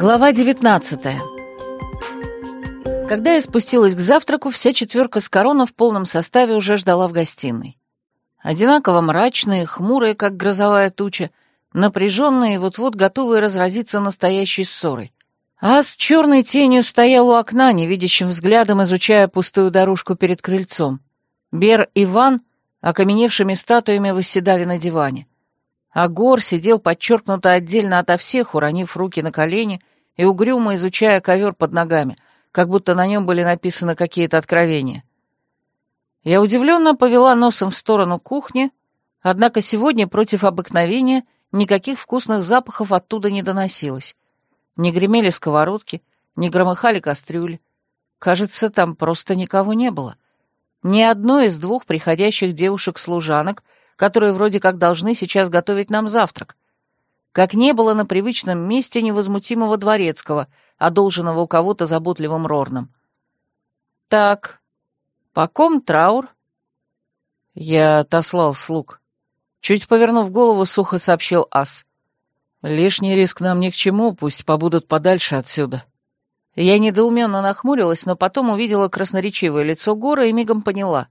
Глава 19 Когда я спустилась к завтраку, вся четверка с корона в полном составе уже ждала в гостиной. Одинаково мрачные, хмурые, как грозовая туча, напряженные вот-вот готовые разразиться настоящей ссорой. А с черной тенью стоял у окна, невидящим взглядом изучая пустую дорожку перед крыльцом. Бер и Ван окаменевшими статуями восседали на диване. А Гор сидел подчеркнуто отдельно ото всех, уронив руки на колени и угрюмо изучая ковер под ногами, как будто на нем были написаны какие-то откровения. Я удивленно повела носом в сторону кухни, однако сегодня против обыкновения никаких вкусных запахов оттуда не доносилось. Не гремели сковородки, не громыхали кастрюли. Кажется, там просто никого не было. Ни одной из двух приходящих девушек-служанок — которые вроде как должны сейчас готовить нам завтрак. Как не было на привычном месте невозмутимого дворецкого, одолженного у кого-то заботливым Рорном. «Так, по ком траур?» Я отослал слуг. Чуть повернув голову, сухо сообщил Ас. «Лишний риск нам ни к чему, пусть побудут подальше отсюда». Я недоуменно нахмурилась, но потом увидела красноречивое лицо Гора и мигом поняла.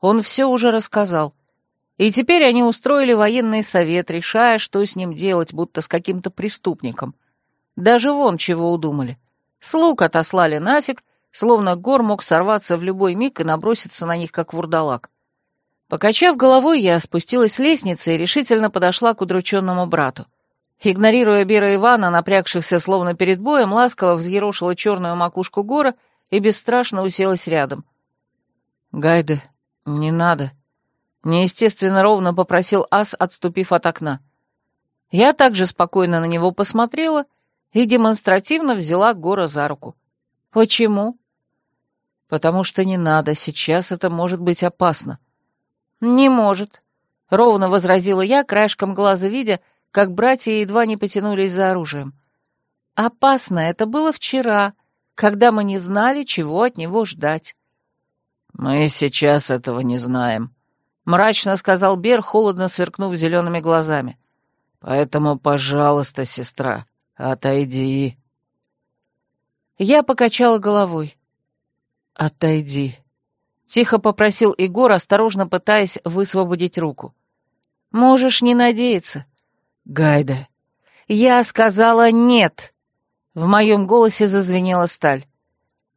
Он все уже рассказал. И теперь они устроили военный совет, решая, что с ним делать, будто с каким-то преступником. Даже вон чего удумали. Слуг отослали нафиг, словно гор мог сорваться в любой миг и наброситься на них, как вурдалак. Покачав головой, я спустилась с лестницы и решительно подошла к удрученному брату. Игнорируя Бера Ивана, напрягшихся словно перед боем, ласково взъерошила черную макушку гора и бесстрашно уселась рядом. «Гайде, не надо», Неестественно ровно попросил Ас, отступив от окна. Я также спокойно на него посмотрела и демонстративно взяла Гора за руку. «Почему?» «Потому что не надо, сейчас это может быть опасно». «Не может», — ровно возразила я, краешком глаза видя, как братья едва не потянулись за оружием. «Опасно это было вчера, когда мы не знали, чего от него ждать». «Мы сейчас этого не знаем», мрачно сказал Бер, холодно сверкнув зелеными глазами. «Поэтому, пожалуйста, сестра, отойди». Я покачала головой. «Отойди», — тихо попросил Егор, осторожно пытаясь высвободить руку. «Можешь не надеяться». «Гайда». «Я сказала нет». В моем голосе зазвенела сталь.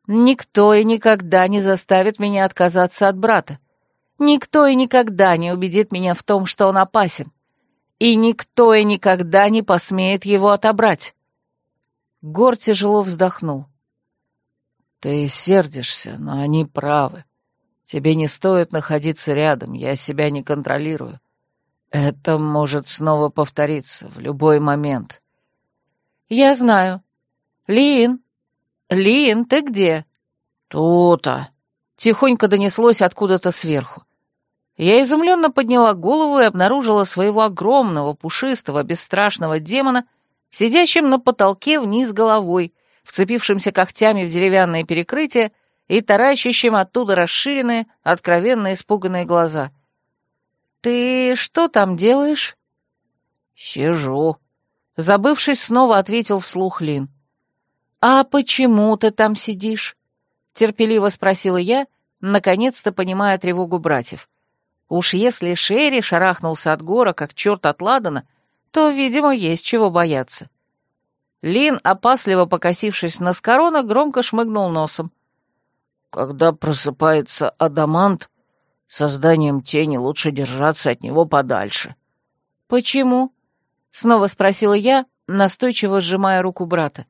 «Никто и никогда не заставит меня отказаться от брата. Никто и никогда не убедит меня в том, что он опасен. И никто и никогда не посмеет его отобрать. Гор тяжело вздохнул. Ты сердишься, но они правы. Тебе не стоит находиться рядом, я себя не контролирую. Это может снова повториться в любой момент. Я знаю. Лин, Лин, ты где? Тута. Тихонько донеслось откуда-то сверху. Я изумленно подняла голову и обнаружила своего огромного, пушистого, бесстрашного демона, сидящим на потолке вниз головой, вцепившимся когтями в деревянное перекрытие и таращащим оттуда расширенные, откровенно испуганные глаза. «Ты что там делаешь?» «Сижу», — забывшись, снова ответил вслух Лин. «А почему ты там сидишь?» — терпеливо спросила я, наконец-то понимая тревогу братьев. Уж если Шерри шарахнулся от гора, как черт от Ладана, то, видимо, есть чего бояться. Лин, опасливо покосившись на Скорона, громко шмыгнул носом. «Когда просыпается Адамант, созданием тени лучше держаться от него подальше». «Почему?» — снова спросила я, настойчиво сжимая руку брата.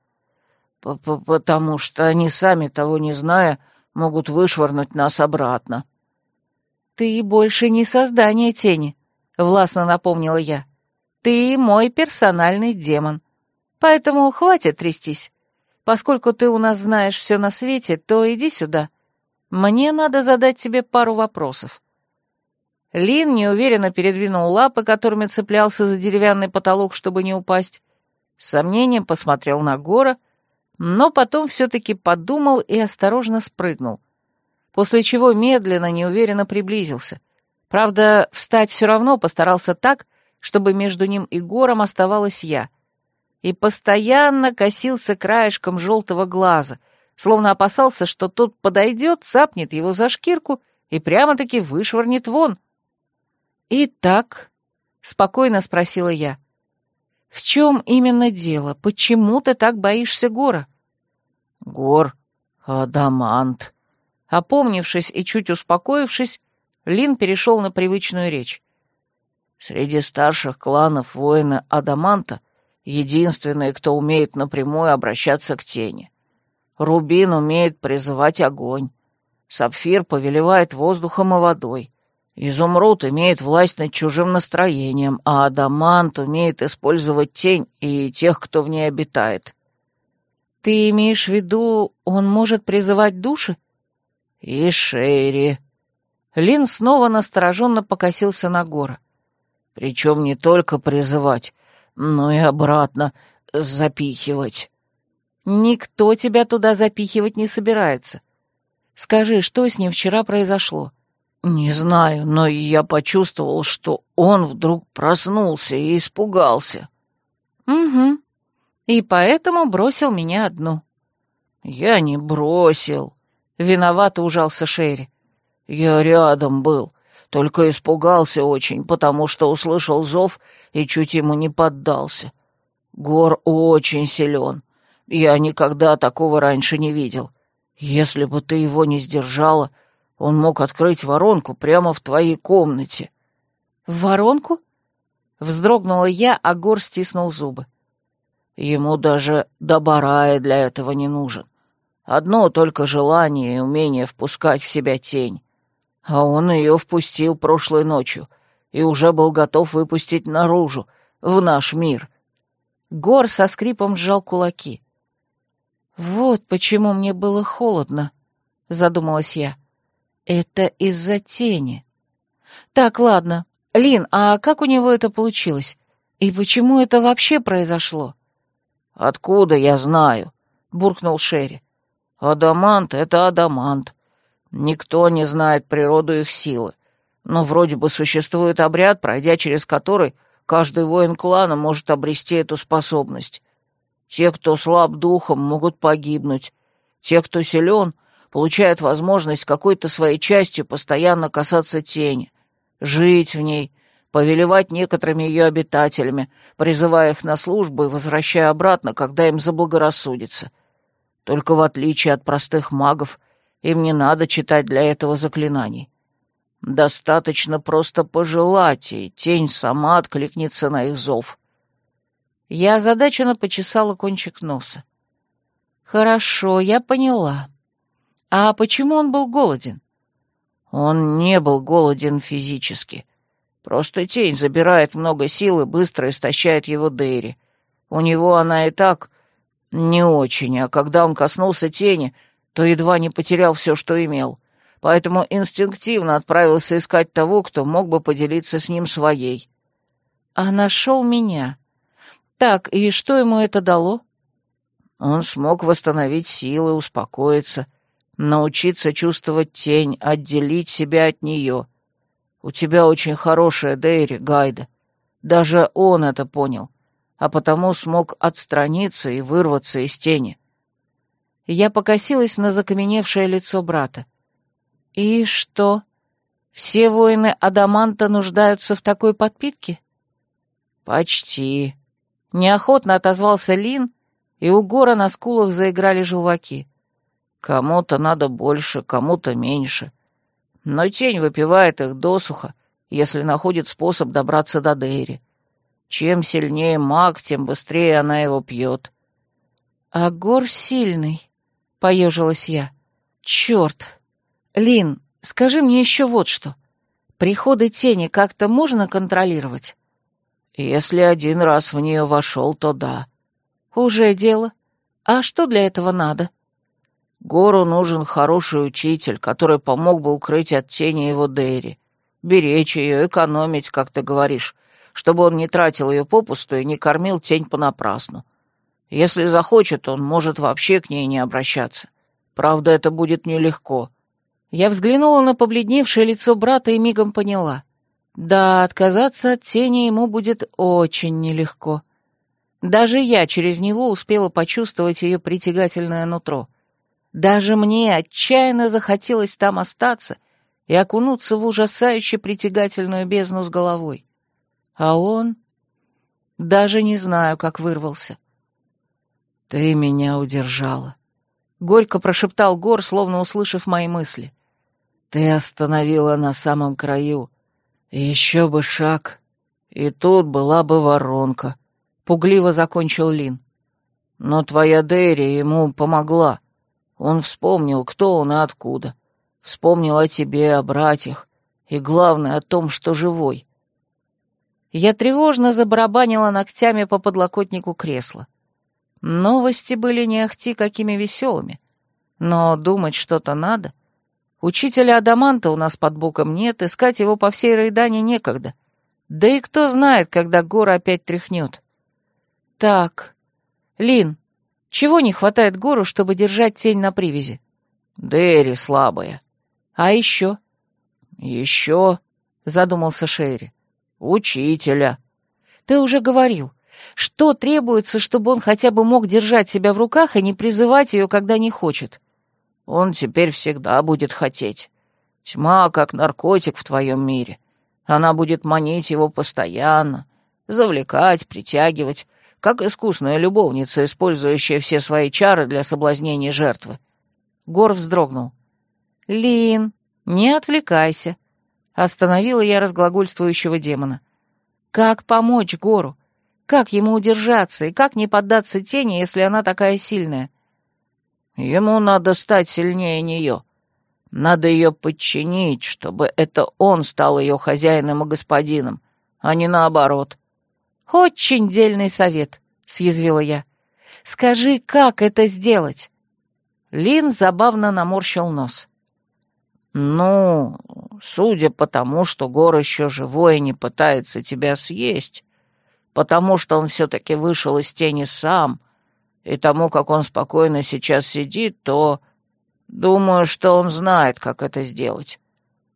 П «Потому что они, сами того не зная, могут вышвырнуть нас обратно», «Ты больше не создание тени», — властно напомнила я. «Ты мой персональный демон. Поэтому хватит трястись. Поскольку ты у нас знаешь все на свете, то иди сюда. Мне надо задать тебе пару вопросов». Лин неуверенно передвинул лапы, которыми цеплялся за деревянный потолок, чтобы не упасть. С сомнением посмотрел на Гора, но потом все-таки подумал и осторожно спрыгнул после чего медленно, неуверенно приблизился. Правда, встать все равно постарался так, чтобы между ним и гором оставалась я. и постоянно косился краешком желтого глаза, словно опасался, что тот подойдет, цапнет его за шкирку и прямо-таки вышвырнет вон. «Итак», — спокойно спросила я, — «в чем именно дело? Почему ты так боишься гора?» «Гор, адамант». Опомнившись и чуть успокоившись, Лин перешел на привычную речь. Среди старших кланов воина Адаманта единственные, кто умеет напрямую обращаться к тени. Рубин умеет призывать огонь. Сапфир повелевает воздухом и водой. Изумруд имеет власть над чужим настроением, а Адамант умеет использовать тень и тех, кто в ней обитает. Ты имеешь в виду, он может призывать души? И Шерри. Лин снова настороженно покосился на гора. Причем не только призывать, но и обратно запихивать. Никто тебя туда запихивать не собирается. Скажи, что с ним вчера произошло? Не знаю, но я почувствовал, что он вдруг проснулся и испугался. Угу. И поэтому бросил меня одну. Я не бросил. Виновато ужался Шерри. Я рядом был, только испугался очень, потому что услышал зов и чуть ему не поддался. Гор очень силен. Я никогда такого раньше не видел. Если бы ты его не сдержала, он мог открыть воронку прямо в твоей комнате. В воронку? Вздрогнула я, а Гор стиснул зубы. Ему даже добарая для этого не нужен. Одно только желание и умение впускать в себя тень. А он ее впустил прошлой ночью и уже был готов выпустить наружу, в наш мир. Гор со скрипом сжал кулаки. «Вот почему мне было холодно», — задумалась я. «Это из-за тени». «Так, ладно. Лин, а как у него это получилось? И почему это вообще произошло?» «Откуда я знаю?» — буркнул Шерри. «Адамант — это адамант. Никто не знает природу их силы, но вроде бы существует обряд, пройдя через который каждый воин клана может обрести эту способность. Те, кто слаб духом, могут погибнуть. Те, кто силен, получают возможность какой-то своей частью постоянно касаться тени, жить в ней, повелевать некоторыми ее обитателями, призывая их на службу и возвращая обратно, когда им заблагорассудится. Только в отличие от простых магов, им не надо читать для этого заклинаний. Достаточно просто пожелать, и тень сама откликнется на их зов. Я озадаченно почесала кончик носа. Хорошо, я поняла. А почему он был голоден? Он не был голоден физически. Просто тень забирает много сил и быстро истощает его Дейри. У него она и так не очень, а когда он коснулся тени — то едва не потерял все, что имел, поэтому инстинктивно отправился искать того, кто мог бы поделиться с ним своей. А нашел меня. Так, и что ему это дало? Он смог восстановить силы, успокоиться, научиться чувствовать тень, отделить себя от нее. У тебя очень хорошая Дейри, Гайда. Даже он это понял, а потому смог отстраниться и вырваться из тени. Я покосилась на закаменевшее лицо брата. «И что? Все воины Адаманта нуждаются в такой подпитке?» «Почти», — неохотно отозвался Лин, и у Гора на скулах заиграли желваки. «Кому-то надо больше, кому-то меньше. Но тень выпивает их досуха, если находит способ добраться до Дейри. Чем сильнее маг, тем быстрее она его пьет». «А Гор сильный», — поежилась я. «Черт! Лин, скажи мне еще вот что. Приходы тени как-то можно контролировать?» «Если один раз в нее вошел, то да». «Уже дело. А что для этого надо?» «Гору нужен хороший учитель, который помог бы укрыть от тени его Дейри. Беречь ее, экономить, как ты говоришь, чтобы он не тратил ее попусту и не кормил тень понапрасну. Если захочет, он может вообще к ней не обращаться. Правда, это будет нелегко». Я взглянула на побледневшее лицо брата и мигом поняла. Да, отказаться от тени ему будет очень нелегко. Даже я через него успела почувствовать ее притягательное нутро. Даже мне отчаянно захотелось там остаться и окунуться в ужасающе притягательную бездну с головой. А он... Даже не знаю, как вырвался. «Ты меня удержала», — горько прошептал Гор, словно услышав мои мысли. «Ты остановила на самом краю. Еще бы шаг, и тут была бы воронка», — пугливо закончил Лин. «Но твоя Дерри ему помогла. Он вспомнил, кто он и откуда. Вспомнил о тебе, о братьях, и, главное, о том, что живой. Я тревожно забарабанила ногтями по подлокотнику кресла. Новости были не ахти какими веселыми. Но думать что-то надо. Учителя Адаманта у нас под боком нет, искать его по всей Рейдане некогда. Да и кто знает, когда гора опять тряхнет. Так, Лин, чего не хватает гору, чтобы держать тень на привязи? Дэри слабая. А еще? Еще, задумался Шерри. «Учителя». «Ты уже говорил. Что требуется, чтобы он хотя бы мог держать себя в руках и не призывать ее, когда не хочет?» «Он теперь всегда будет хотеть. Тьма, как наркотик в твоем мире. Она будет манить его постоянно, завлекать, притягивать, как искусная любовница, использующая все свои чары для соблазнения жертвы». Гор вздрогнул. «Лин, не отвлекайся. Остановила я разглагольствующего демона. Как помочь Гору? Как ему удержаться и как не поддаться тени, если она такая сильная? Ему надо стать сильнее нее. Надо ее подчинить, чтобы это он стал ее хозяином и господином, а не наоборот. Очень дельный совет, съязвила я. Скажи, как это сделать? Лин забавно наморщил нос. «Ну, судя по тому, что Гор еще живой и не пытается тебя съесть, потому что он все-таки вышел из тени сам, и тому, как он спокойно сейчас сидит, то думаю, что он знает, как это сделать.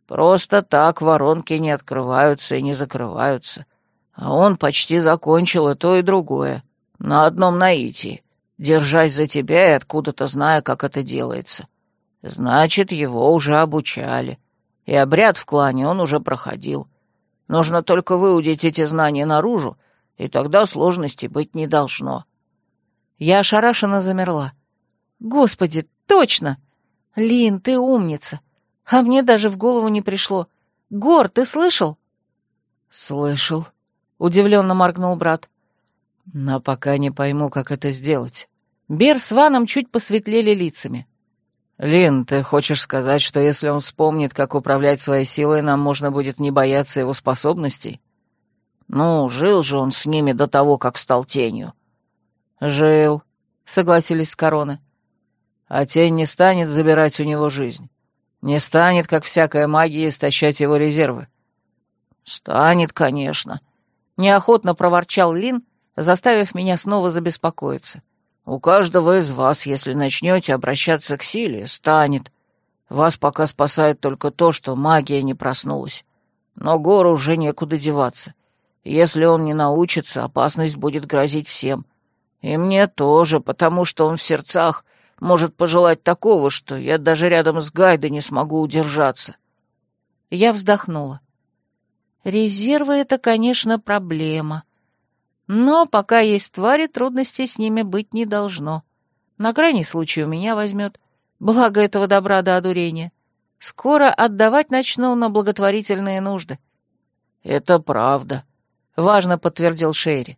Просто так воронки не открываются и не закрываются, а он почти закончил и то, и другое, на одном наитии, держась за тебя и откуда-то зная, как это делается». Значит, его уже обучали. И обряд в клане он уже проходил. Нужно только выудить эти знания наружу, и тогда сложностей быть не должно. Я ошарашенно замерла. Господи, точно! Лин, ты умница. А мне даже в голову не пришло. Гор, ты слышал? Слышал, удивленно моргнул брат. Но пока не пойму, как это сделать. Бер с Ваном чуть посветлели лицами. «Лин, ты хочешь сказать, что если он вспомнит, как управлять своей силой, нам можно будет не бояться его способностей? Ну, жил же он с ними до того, как стал тенью». «Жил», — согласились с короны. «А тень не станет забирать у него жизнь. Не станет, как всякая магия, истощать его резервы». «Станет, конечно», — неохотно проворчал Лин, заставив меня снова забеспокоиться. У каждого из вас, если начнете обращаться к силе, станет. Вас пока спасает только то, что магия не проснулась. Но гору уже некуда деваться. Если он не научится, опасность будет грозить всем. И мне тоже, потому что он в сердцах может пожелать такого, что я даже рядом с Гайдой не смогу удержаться. Я вздохнула. Резервы — это, конечно, проблема. Но пока есть твари, трудностей с ними быть не должно. На крайний случай у меня возьмет. Благо этого добра до одурения. Скоро отдавать начну на благотворительные нужды. «Это правда», — важно подтвердил Шерри.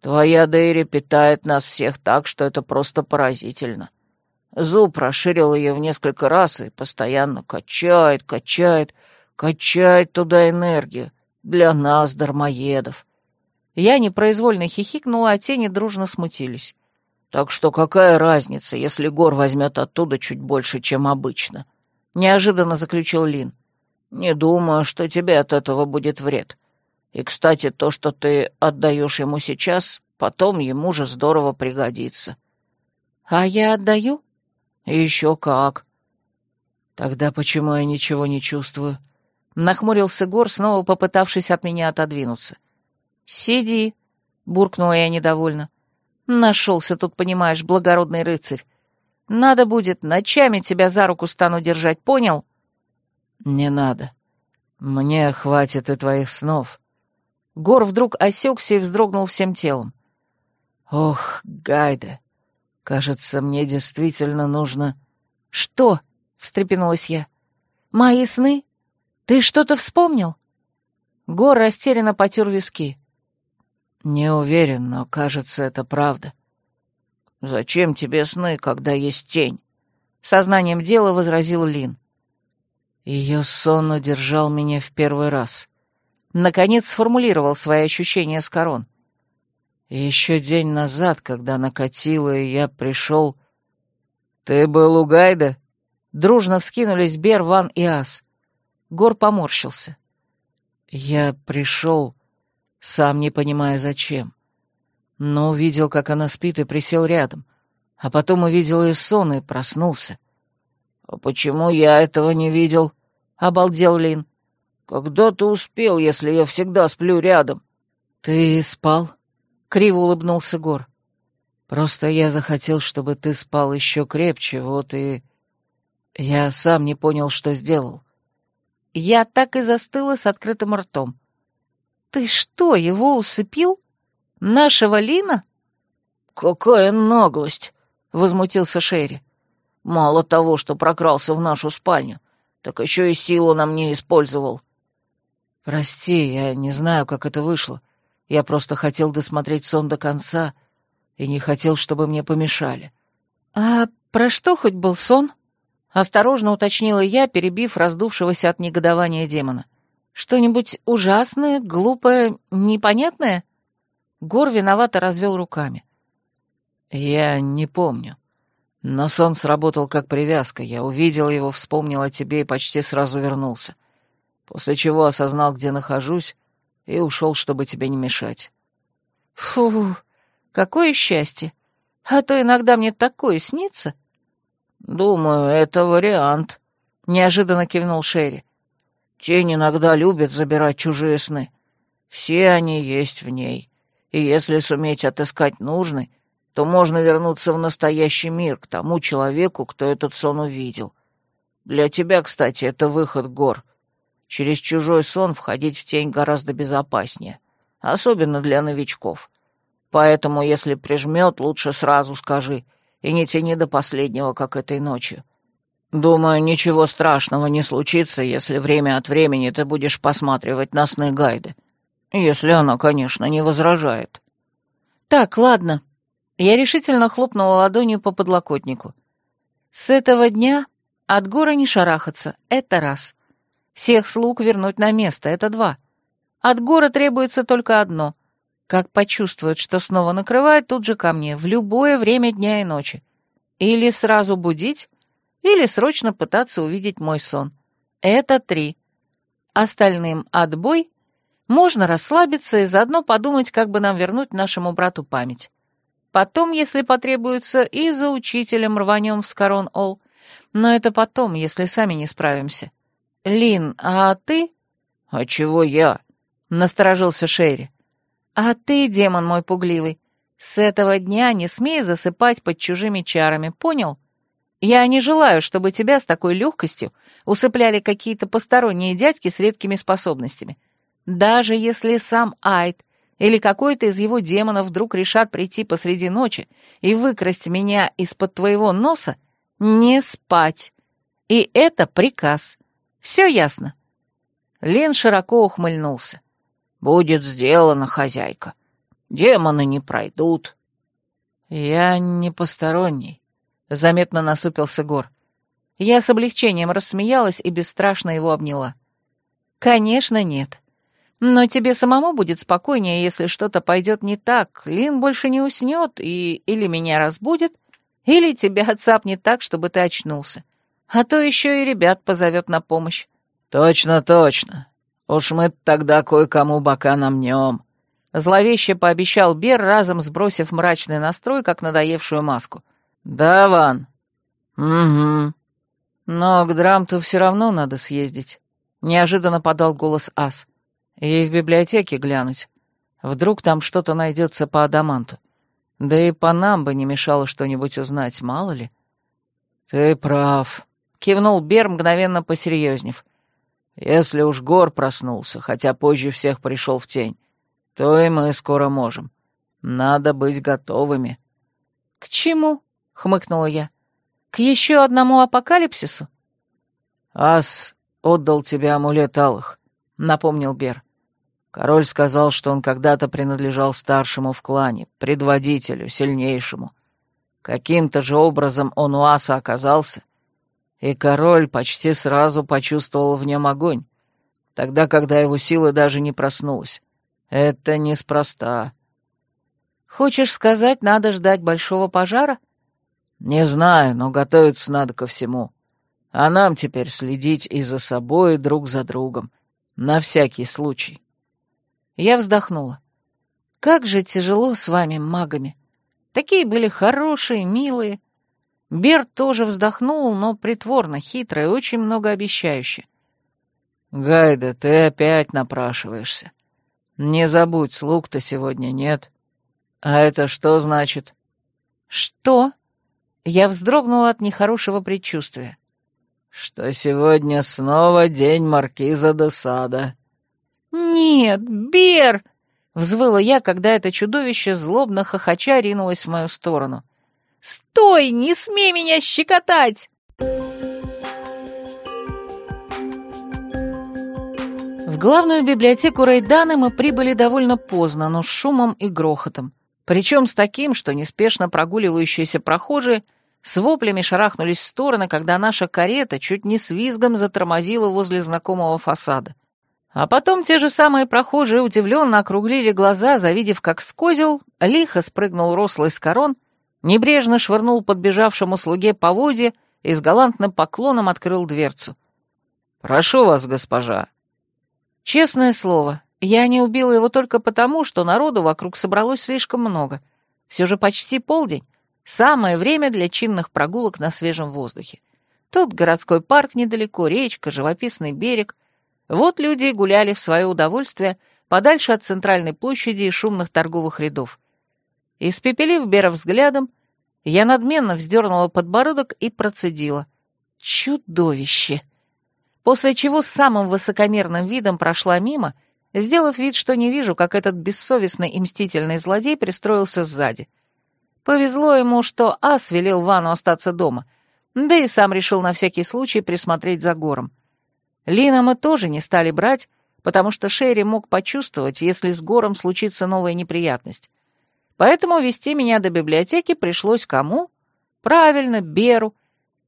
«Твоя Дейри питает нас всех так, что это просто поразительно. Зуб расширил ее в несколько раз и постоянно качает, качает, качает туда энергию для нас, дармоедов. Я непроизвольно хихикнула, а тени дружно смутились. «Так что какая разница, если Гор возьмет оттуда чуть больше, чем обычно?» — неожиданно заключил Лин. «Не думаю, что тебе от этого будет вред. И, кстати, то, что ты отдаешь ему сейчас, потом ему же здорово пригодится». «А я отдаю?» «Еще как». «Тогда почему я ничего не чувствую?» — нахмурился Гор, снова попытавшись от меня отодвинуться. «Сиди. — буркнула я недовольно. «Нашелся тут, понимаешь, благородный рыцарь. Надо будет, ночами тебя за руку стану держать, понял?» «Не надо. Мне хватит и твоих снов». Гор вдруг осекся и вздрогнул всем телом. «Ох, Гайда, кажется, мне действительно нужно...» «Что?» — встрепенулась я. «Мои сны? Ты что-то вспомнил?» Гор растерянно потер виски. «Не уверен, но, кажется, это правда». «Зачем тебе сны, когда есть тень?» Сознанием дела возразил Лин. Ее сон удержал меня в первый раз. Наконец сформулировал свои ощущения с корон. Еще день назад, когда накатило, и я пришел... «Ты был у Гайда?» Дружно вскинулись Бер, Ван и Ас. Гор поморщился. «Я пришел, сам не понимая зачем. Но увидел, как она спит, и присел рядом. А потом увидел ее сон и проснулся. «А почему я этого не видел?» — обалдел Лин. «Когда ты успел, если я всегда сплю рядом?» «Ты спал?» — криво улыбнулся Гор. «Просто я захотел, чтобы ты спал еще крепче, вот и...» Я сам не понял, что сделал. Я так и застыла с открытым ртом. «Ты что, его усыпил? Нашего Лина?» «Какая наглость!» — возмутился Шерри. «Мало того, что прокрался в нашу спальню, так еще и силу нам не использовал». «Прости, я не знаю, как это вышло. Я просто хотел досмотреть сон до конца и не хотел, чтобы мне помешали». «А про что хоть был сон?» Осторожно уточнила я, перебив раздувшегося от негодования демона. «Что-нибудь ужасное, глупое, непонятное?» Гор виновато развел руками. «Я не помню. Но сон сработал как привязка. Я увидел его, вспомнил о тебе и почти сразу вернулся. После чего осознал, где нахожусь, и ушел, чтобы тебе не мешать». «Фу, какое счастье! А то иногда мне такое снится!» «Думаю, это вариант», — неожиданно кивнул Шерри. «Тень иногда любит забирать чужие сны. Все они есть в ней. И если суметь отыскать нужный, то можно вернуться в настоящий мир к тому человеку, кто этот сон увидел. Для тебя, кстати, это выход гор. Через чужой сон входить в тень гораздо безопаснее, особенно для новичков. Поэтому, если прижмет, лучше сразу скажи — и не тяни до последнего, как этой ночью. Думаю, ничего страшного не случится, если время от времени ты будешь посматривать на сны Гайды. Если она, конечно, не возражает. Так, ладно. Я решительно хлопнула ладонью по подлокотнику. С этого дня от горы не шарахаться, это раз. Всех слуг вернуть на место, это два. От горы требуется только одно как почувствует, что снова накрывает, тут же ко мне, в любое время дня и ночи. Или сразу будить, или срочно пытаться увидеть мой сон. Это три. Остальным отбой. Можно расслабиться и заодно подумать, как бы нам вернуть нашему брату память. Потом, если потребуется, и за учителем рванем в Скорон-Ол. Но это потом, если сами не справимся. Лин, а ты? А чего я? Насторожился Шерри. «А ты, демон мой пугливый, с этого дня не смей засыпать под чужими чарами, понял? Я не желаю, чтобы тебя с такой легкостью усыпляли какие-то посторонние дядьки с редкими способностями. Даже если сам Айд или какой-то из его демонов вдруг решат прийти посреди ночи и выкрасть меня из-под твоего носа, не спать. И это приказ. Все ясно?» Лен широко ухмыльнулся. «Будет сделано, хозяйка. Демоны не пройдут». «Я не посторонний», — заметно насупился Гор. Я с облегчением рассмеялась и бесстрашно его обняла. «Конечно, нет. Но тебе самому будет спокойнее, если что-то пойдет не так. Лин больше не уснет и или меня разбудит, или тебя отцапнет так, чтобы ты очнулся. А то еще и ребят позовет на помощь». «Точно, точно. Уж мы тогда кое-кому бока намнем», — зловеще пообещал Бер, разом сбросив мрачный настрой, как надоевшую маску. «Да, Ван?» «Угу. Но к Драмту все равно надо съездить», — неожиданно подал голос Ас. «И в библиотеке глянуть. Вдруг там что-то найдется по Адаманту. Да и по нам бы не мешало что-нибудь узнать, мало ли. Ты прав, кивнул Бер, мгновенно посерьезнев. Если уж Гор проснулся, хотя позже всех пришел в тень, то и мы скоро можем. Надо быть готовыми. К чему? Хмыкнула я. К еще одному апокалипсису? Ас отдал тебе амулет алых, напомнил Бер. Король сказал, что он когда-то принадлежал старшему в клане, предводителю, сильнейшему. Каким-то же образом он у аса оказался, и король почти сразу почувствовал в нем огонь, тогда, когда его сила даже не проснулась. Это неспроста. Хочешь сказать, надо ждать большого пожара? Не знаю, но готовиться надо ко всему. А нам теперь следить и за собой, и друг за другом. На всякий случай. Я вздохнула. Как же тяжело с вами, магами. Такие были хорошие, милые. Берт тоже вздохнул, но притворно, хитро и очень многообещающе. «Гайда, ты опять напрашиваешься. Не забудь, слуг-то сегодня нет. А это что значит?» «Что?» Я вздрогнула от нехорошего предчувствия. «Что сегодня снова день маркиза де Сада». «Нет, Бер!» — взвыла я, когда это чудовище злобно хохоча ринулось в мою сторону. «Стой! Не смей меня щекотать!» В главную библиотеку Рейданы мы прибыли довольно поздно, но с шумом и грохотом. Причем с таким, что неспешно прогуливающиеся прохожие с воплями шарахнулись в стороны, когда наша карета чуть не с визгом затормозила возле знакомого фасада. А потом те же самые прохожие удивленно округлили глаза, завидев, как с лихо спрыгнул рослый с корон, небрежно швырнул подбежавшему слуге поводья и с галантным поклоном открыл дверцу. «Прошу вас, госпожа». Честное слово, я не убила его только потому, что народу вокруг собралось слишком много. Все же почти полдень, Самое время для чинных прогулок на свежем воздухе. Тут городской парк недалеко, речка, живописный берег. Вот люди гуляли в свое удовольствие подальше от центральной площади и шумных торговых рядов. Испепелив Бера взглядом, я надменно вздернула подбородок и процедила. Чудовище! После чего с самым высокомерным видом прошла мимо, сделав вид, что не вижу, как этот бессовестный и мстительный злодей пристроился сзади — Повезло ему, что Ас велел Вану остаться дома, да и сам решил на всякий случай присмотреть за гором. Лина мы тоже не стали брать, потому что Шерри мог почувствовать, если с гором случится новая неприятность. Поэтому вести меня до библиотеки пришлось кому? Правильно, Беру.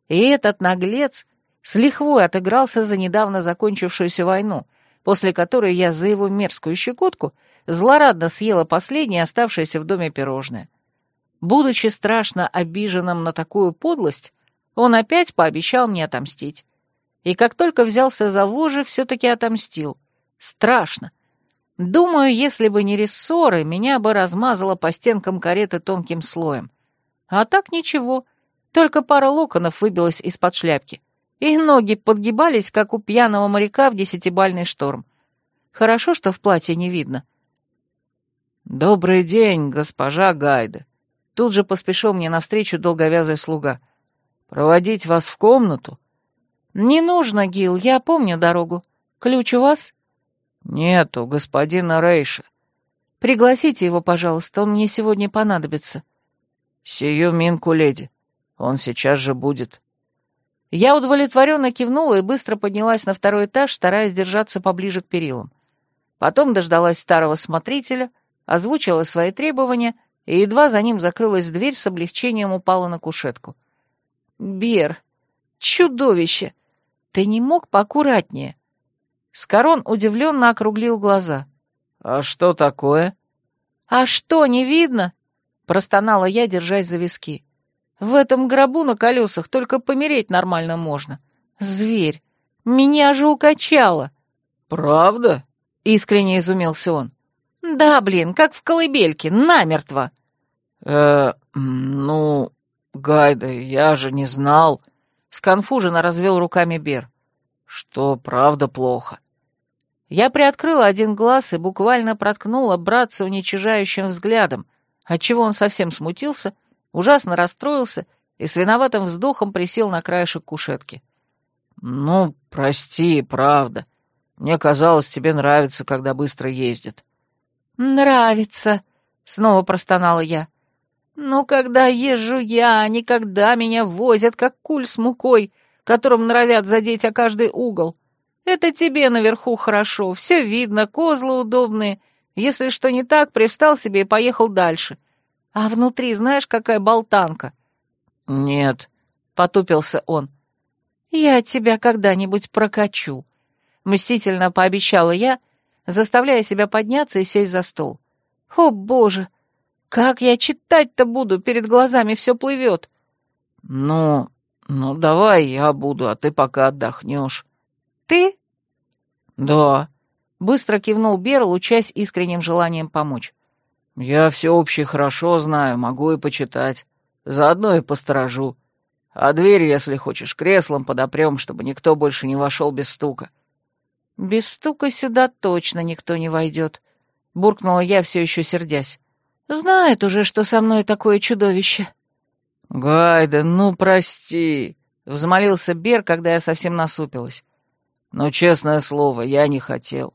И этот наглец с лихвой отыгрался за недавно закончившуюся войну, после которой я за его мерзкую щекотку злорадно съела последнее оставшееся в доме пирожное. Будучи страшно обиженным на такую подлость, он опять пообещал мне отомстить. И как только взялся за вожжи, все-таки отомстил. Страшно. Думаю, если бы не рессоры, меня бы размазало по стенкам кареты тонким слоем. А так ничего, только пара локонов выбилась из-под шляпки, и ноги подгибались, как у пьяного моряка в десятибальный шторм. Хорошо, что в платье не видно. «Добрый день, госпожа Гайда», Тут же поспешил мне навстречу долговязый слуга. «Проводить вас в комнату?» «Не нужно, Гил, я помню дорогу. Ключ у вас?» «Нет, у господина Рейша». «Пригласите его, пожалуйста, он мне сегодня понадобится». «Сию минку, леди. Он сейчас же будет». Я удовлетворенно кивнула и быстро поднялась на второй этаж, стараясь держаться поближе к перилам. Потом дождалась старого смотрителя, озвучила свои требования — и едва за ним закрылась дверь, с облегчением упала на кушетку. «Бер, чудовище! Ты не мог поаккуратнее?» Скорон удивленно округлил глаза. «А что такое?» «А что, не видно?» — простонала я, держась за виски. «В этом гробу на колесах только помереть нормально можно. Зверь! Меня же укачало!» «Правда?» — искренне изумился он. «Да, блин, как в колыбельке, намертво!» «Э, ну, Гайда, я же не знал...» Сконфуженно развел руками Бер. «Что правда плохо». Я приоткрыла один глаз и буквально проткнула братца уничижающим взглядом, отчего он совсем смутился, ужасно расстроился и с виноватым вздохом присел на краешек кушетки. «Ну, прости, правда. Мне казалось, тебе нравится, когда быстро ездит». «Нравится», — снова простонала я. «Ну, когда езжу я, никогда меня возят, как куль с мукой, которым норовят задеть о каждый угол. Это тебе наверху хорошо, все видно, козлы удобные. Если что не так, привстал себе и поехал дальше. А внутри знаешь, какая болтанка?» «Нет», — потупился он. «Я тебя когда-нибудь прокачу», — мстительно пообещала я, заставляя себя подняться и сесть за стол. «О, боже! Как я читать-то буду? Перед глазами все плывет!» «Ну, ну давай я буду, а ты пока отдохнешь». «Ты?» «Да», — быстро кивнул Берл, учась искренним желанием помочь. «Я все общее хорошо знаю, могу и почитать. Заодно и посторожу. А дверь, если хочешь, креслом подопрем, чтобы никто больше не вошел без стука». «Без стука сюда точно никто не войдет», — буркнула я, все еще сердясь. «Знает уже, что со мной такое чудовище». «Гайда, ну прости», — взмолился Бер, когда я совсем насупилась. «Но, честное слово, я не хотел.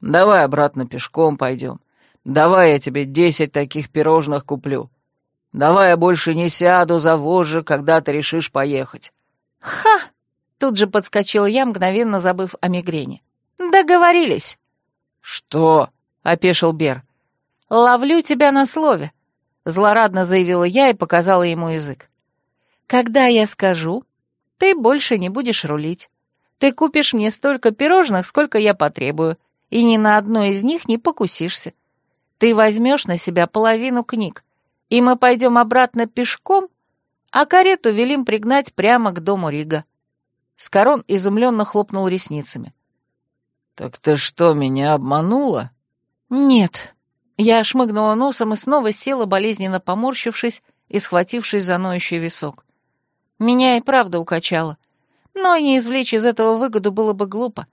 Давай обратно пешком пойдем. Давай я тебе десять таких пирожных куплю. Давай я больше не сяду за вожжи, когда ты решишь поехать». «Ха!» — тут же подскочил я, мгновенно забыв о мигрени. «Договорились». «Что?» — опешил Бер. «Ловлю тебя на слове», — злорадно заявила я и показала ему язык. «Когда я скажу, ты больше не будешь рулить. Ты купишь мне столько пирожных, сколько я потребую, и ни на одно из них не покусишься. Ты возьмешь на себя половину книг, и мы пойдем обратно пешком, а карету велим пригнать прямо к дому Рига». Скорон изумленно хлопнул ресницами. «Так ты что, меня обманула?» «Нет». Я шмыгнула носом и снова села, болезненно поморщившись и схватившись за ноющий висок. Меня и правда укачало. Но не извлечь из этого выгоду было бы глупо.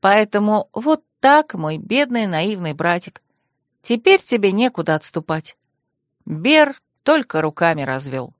Поэтому вот так, мой бедный наивный братик. Теперь тебе некуда отступать. Бер только руками развел.